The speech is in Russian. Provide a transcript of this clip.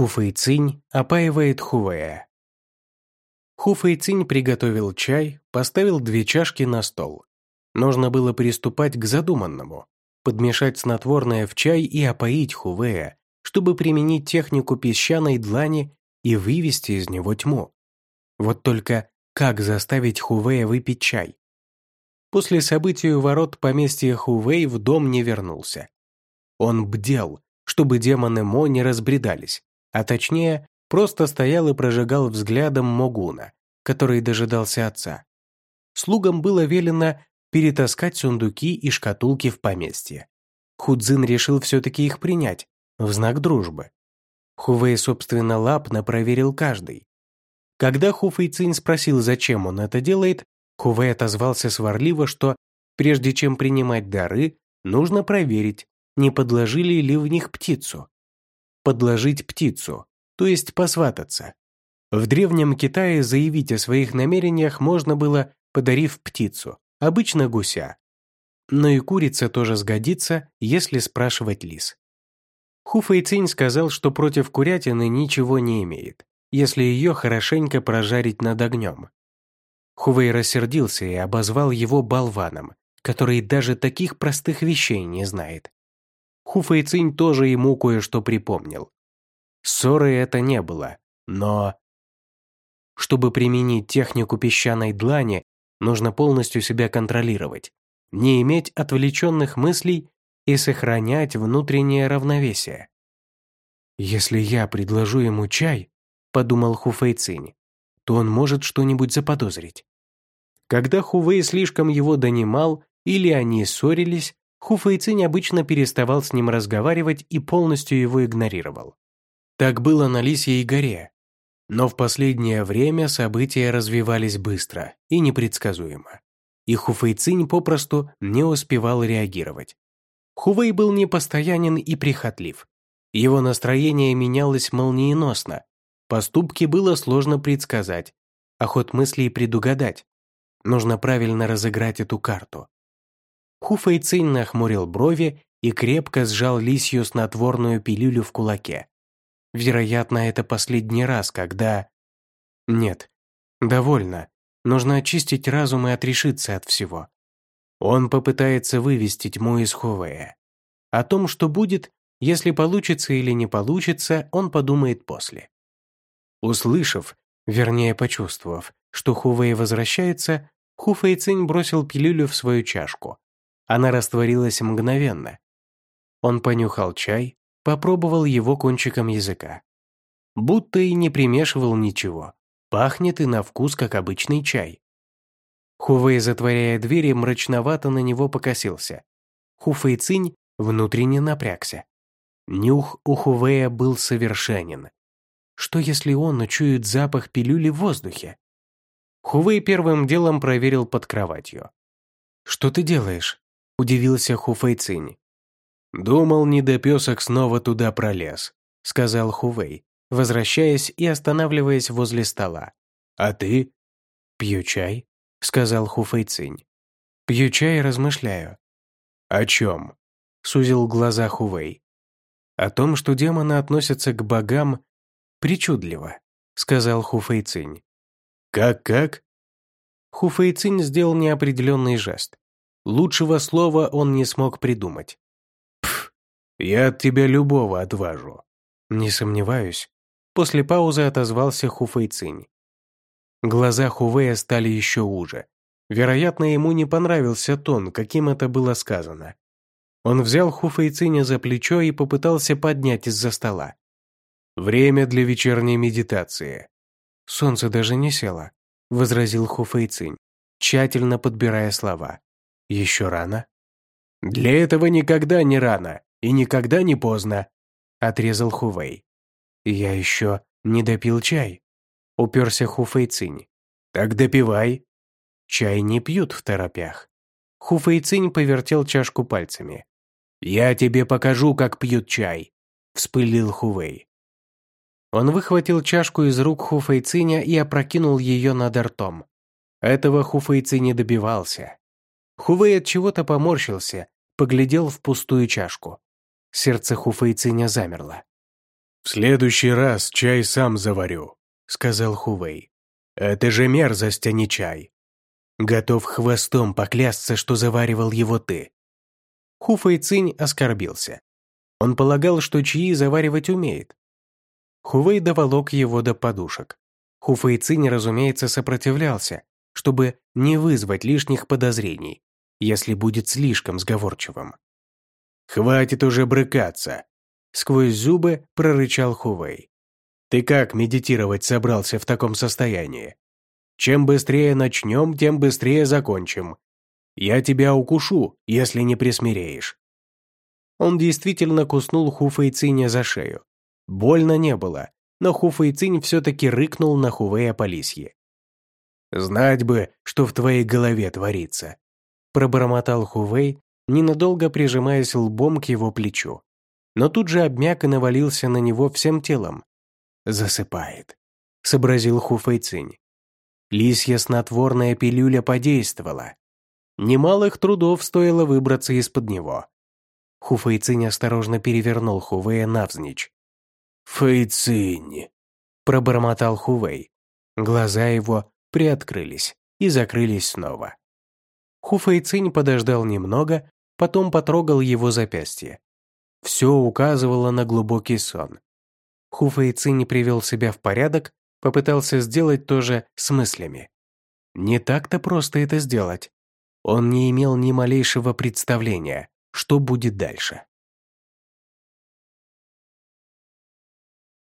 Хуфэйцинь опаивает Хувея. Хуфэйцинь приготовил чай, поставил две чашки на стол. Нужно было приступать к задуманному, подмешать снотворное в чай и опоить Хувея, чтобы применить технику песчаной длани и вывести из него тьму. Вот только как заставить Хувея выпить чай? После событий у ворот поместья Хувей в дом не вернулся. Он бдел, чтобы демоны Мо не разбредались, а точнее, просто стоял и прожигал взглядом Могуна, который дожидался отца. Слугам было велено перетаскать сундуки и шкатулки в поместье. Худзин решил все-таки их принять, в знак дружбы. Хувей собственно лапно проверил каждый. Когда Хуфэй Цинь спросил, зачем он это делает, Хувей отозвался сварливо, что прежде чем принимать дары, нужно проверить, не подложили ли в них птицу подложить птицу, то есть посвататься. В Древнем Китае заявить о своих намерениях можно было, подарив птицу, обычно гуся. Но и курица тоже сгодится, если спрашивать лис. Ху Фэйцинь сказал, что против курятины ничего не имеет, если ее хорошенько прожарить над огнем. Хувей рассердился и обозвал его болваном, который даже таких простых вещей не знает. Хуфэйцинь тоже ему кое-что припомнил. Ссоры это не было, но... Чтобы применить технику песчаной длани, нужно полностью себя контролировать, не иметь отвлеченных мыслей и сохранять внутреннее равновесие. «Если я предложу ему чай», — подумал Хуфэйцинь, то он может что-нибудь заподозрить. Когда Хувей слишком его донимал или они ссорились, Хуфэйцинь обычно переставал с ним разговаривать и полностью его игнорировал. Так было на Лисьей горе. Но в последнее время события развивались быстро и непредсказуемо. И Хуфэйцинь попросту не успевал реагировать. Хувей был непостоянен и прихотлив. Его настроение менялось молниеносно. Поступки было сложно предсказать, а ход мыслей предугадать. Нужно правильно разыграть эту карту. Ху Фэйцинь нахмурил брови и крепко сжал лисью снотворную пилюлю в кулаке. Вероятно, это последний раз, когда... Нет, довольно. Нужно очистить разум и отрешиться от всего. Он попытается вывести тьму из Хувея. О том, что будет, если получится или не получится, он подумает после. Услышав, вернее почувствовав, что Хувей возвращается, Ху Фэйцинь бросил пилюлю в свою чашку она растворилась мгновенно. Он понюхал чай, попробовал его кончиком языка. Будто и не примешивал ничего. Пахнет и на вкус, как обычный чай. Хувей, затворяя двери, мрачновато на него покосился. Хуфэй Цинь внутренне напрягся. Нюх у Хувея был совершенен. Что если он учует запах пилюли в воздухе? Хувей первым делом проверил под кроватью. «Что ты делаешь?» Удивился Хуфэйцинь. «Думал, недопесок снова туда пролез», — сказал Хувей, возвращаясь и останавливаясь возле стола. «А ты?» «Пью чай», — сказал Хуфэйцинь. «Пью чай и размышляю». «О чем?» — сузил глаза Хувей. «О том, что демоны относятся к богам причудливо», — сказал Хуфэйцинь. «Как-как?» Хуфэйцинь сделал неопределенный жест. Лучшего слова он не смог придумать. «Пф, я от тебя любого отважу». «Не сомневаюсь». После паузы отозвался Хуфэйцинь. Глаза Хувея стали еще уже. Вероятно, ему не понравился тон, каким это было сказано. Он взял Хуфэйциня за плечо и попытался поднять из-за стола. «Время для вечерней медитации». «Солнце даже не село», — возразил Хуфэйцинь, тщательно подбирая слова. Еще рано? Для этого никогда не рано и никогда не поздно, отрезал Хувей. Я еще не допил чай, уперся Хуфей Цинь. Так допивай. Чай не пьют в торопях. Хуфей Цинь повертел чашку пальцами. «Я тебе покажу, как пьют чай», — вспылил Хувей. Он выхватил чашку из рук Хуфейциня и опрокинул ее над ртом. Этого Хуфейци не добивался. Хувей от чего-то поморщился, поглядел в пустую чашку. Сердце Хуфейциня замерло. «В следующий раз чай сам заварю», — сказал Хувей. «Это же мерзость, а не чай. Готов хвостом поклясться, что заваривал его ты». Хуфэй Цинь оскорбился. Он полагал, что чаи заваривать умеет. Хувей доволок его до подушек. Хуфэй Цинь, разумеется, сопротивлялся, чтобы не вызвать лишних подозрений, если будет слишком сговорчивым. «Хватит уже брыкаться!» Сквозь зубы прорычал Хувей. «Ты как медитировать собрался в таком состоянии? Чем быстрее начнем, тем быстрее закончим. Я тебя укушу, если не присмиреешь». Он действительно куснул Хуфейциня за шею. Больно не было, но Хуфейцинь все-таки рыкнул на Хувея по лисье. «Знать бы, что в твоей голове творится», – пробормотал Хувей, ненадолго прижимаясь лбом к его плечу. Но тут же обмяк и навалился на него всем телом. «Засыпает», – сообразил Хуфейцинь. Лисья снотворная пилюля подействовала. Немалых трудов стоило выбраться из-под него. Хуфейцинь осторожно перевернул Хувея навзничь. «Фэйцинь», – пробормотал Хувей. Глаза его приоткрылись и закрылись снова. Хуфэйцинь подождал немного, потом потрогал его запястье. Все указывало на глубокий сон. Хуфэйцинь привел себя в порядок, попытался сделать то же с мыслями. Не так-то просто это сделать. Он не имел ни малейшего представления, что будет дальше.